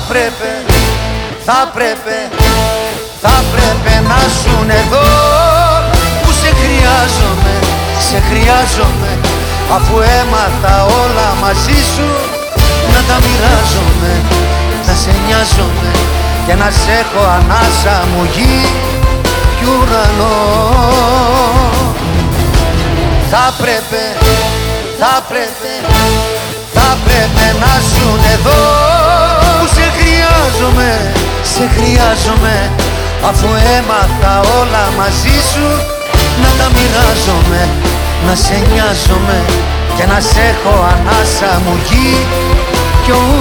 Θα πρέπει, θα πρέπει, θα πρέπει να ζουν εδώ Που σε χρειάζομαι, σε χρειάζομαι. Αφού έμαθα όλα μαζί σου Να τα μοιράζομαι, να σε νοιάζομαι. Και να σε έχω ανάσα μου γη κι ουρανό. Θα πρέπει, θα πρέπει, θα πρέπει να ζουν σε χρειάζομαι Αφού έμαθα όλα μαζί σου Να τα μοιράζομαι, να σε νοιάζομαι Και να σε έχω ανάσα μου γη και ουρανό